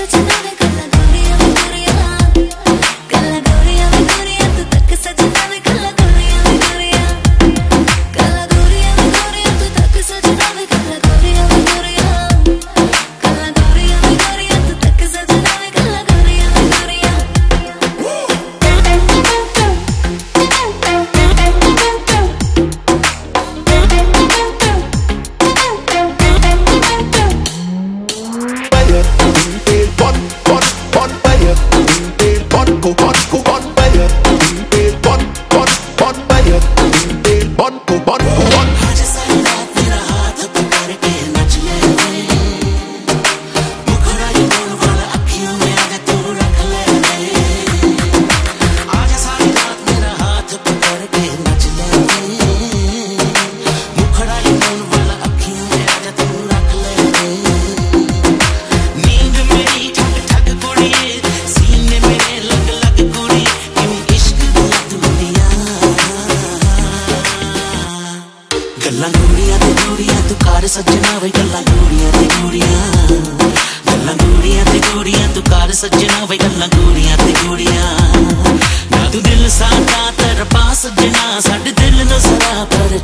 It's a bun, bun, bun. ਗੱਲਾਂ ਗੂੜੀਆਂ ਤੇ ਗੂੜੀਆਂ, ਤੂੰ ਕਰ ਸੱਜਣਾ ਵੇ ਗੱਲਾਂ ਗੂੜੀਆਂ ਤੇ ਗੂੜੀਆਂ। ਗੱਲਾਂ ਗੂੜੀਆਂ ਤੇ ਗੂੜੀਆਂ, ਤੂੰ ਕਰ ਸੱਜਣਾ ਵੇ ਗੱਲਾਂ ਗੂੜੀਆਂ ਤੇ ਗੂੜੀਆਂ। ਨਾ ਤੂੰ ਦਿਲ ਸਾਡਾ ਤਰਪਾ ਸੱਜਣਾ ਸਾਡੇ ਦਿਲ ਨੂੰ ਜ਼ਰਾ ਪਰ